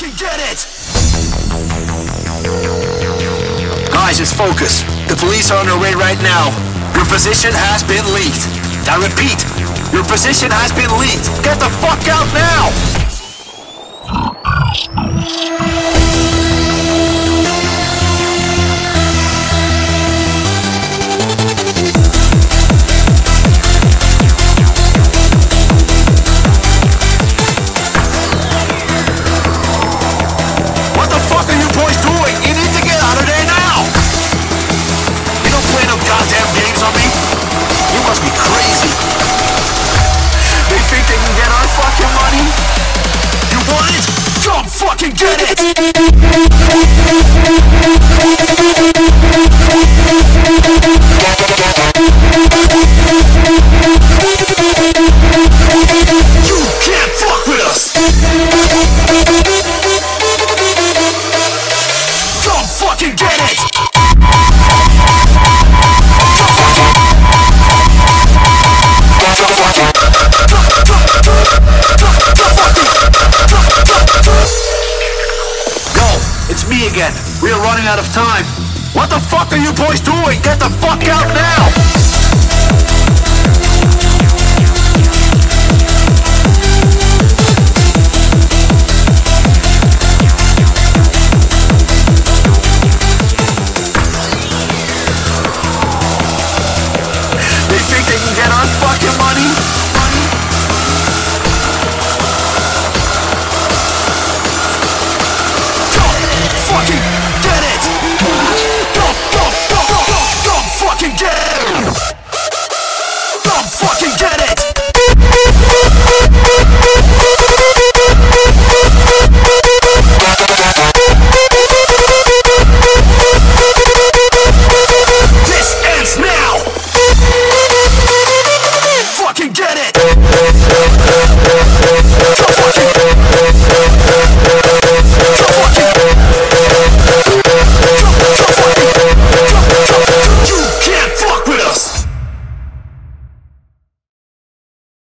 fucking get it! Guys, just focus. The police are on their way right now. Your position has been leaked. I repeat, your position has been leaked. Get the fuck out now! Fucking get it! You can't fuck with us! We are running out of time. What the fuck are you boys doing? Get the fuck out now!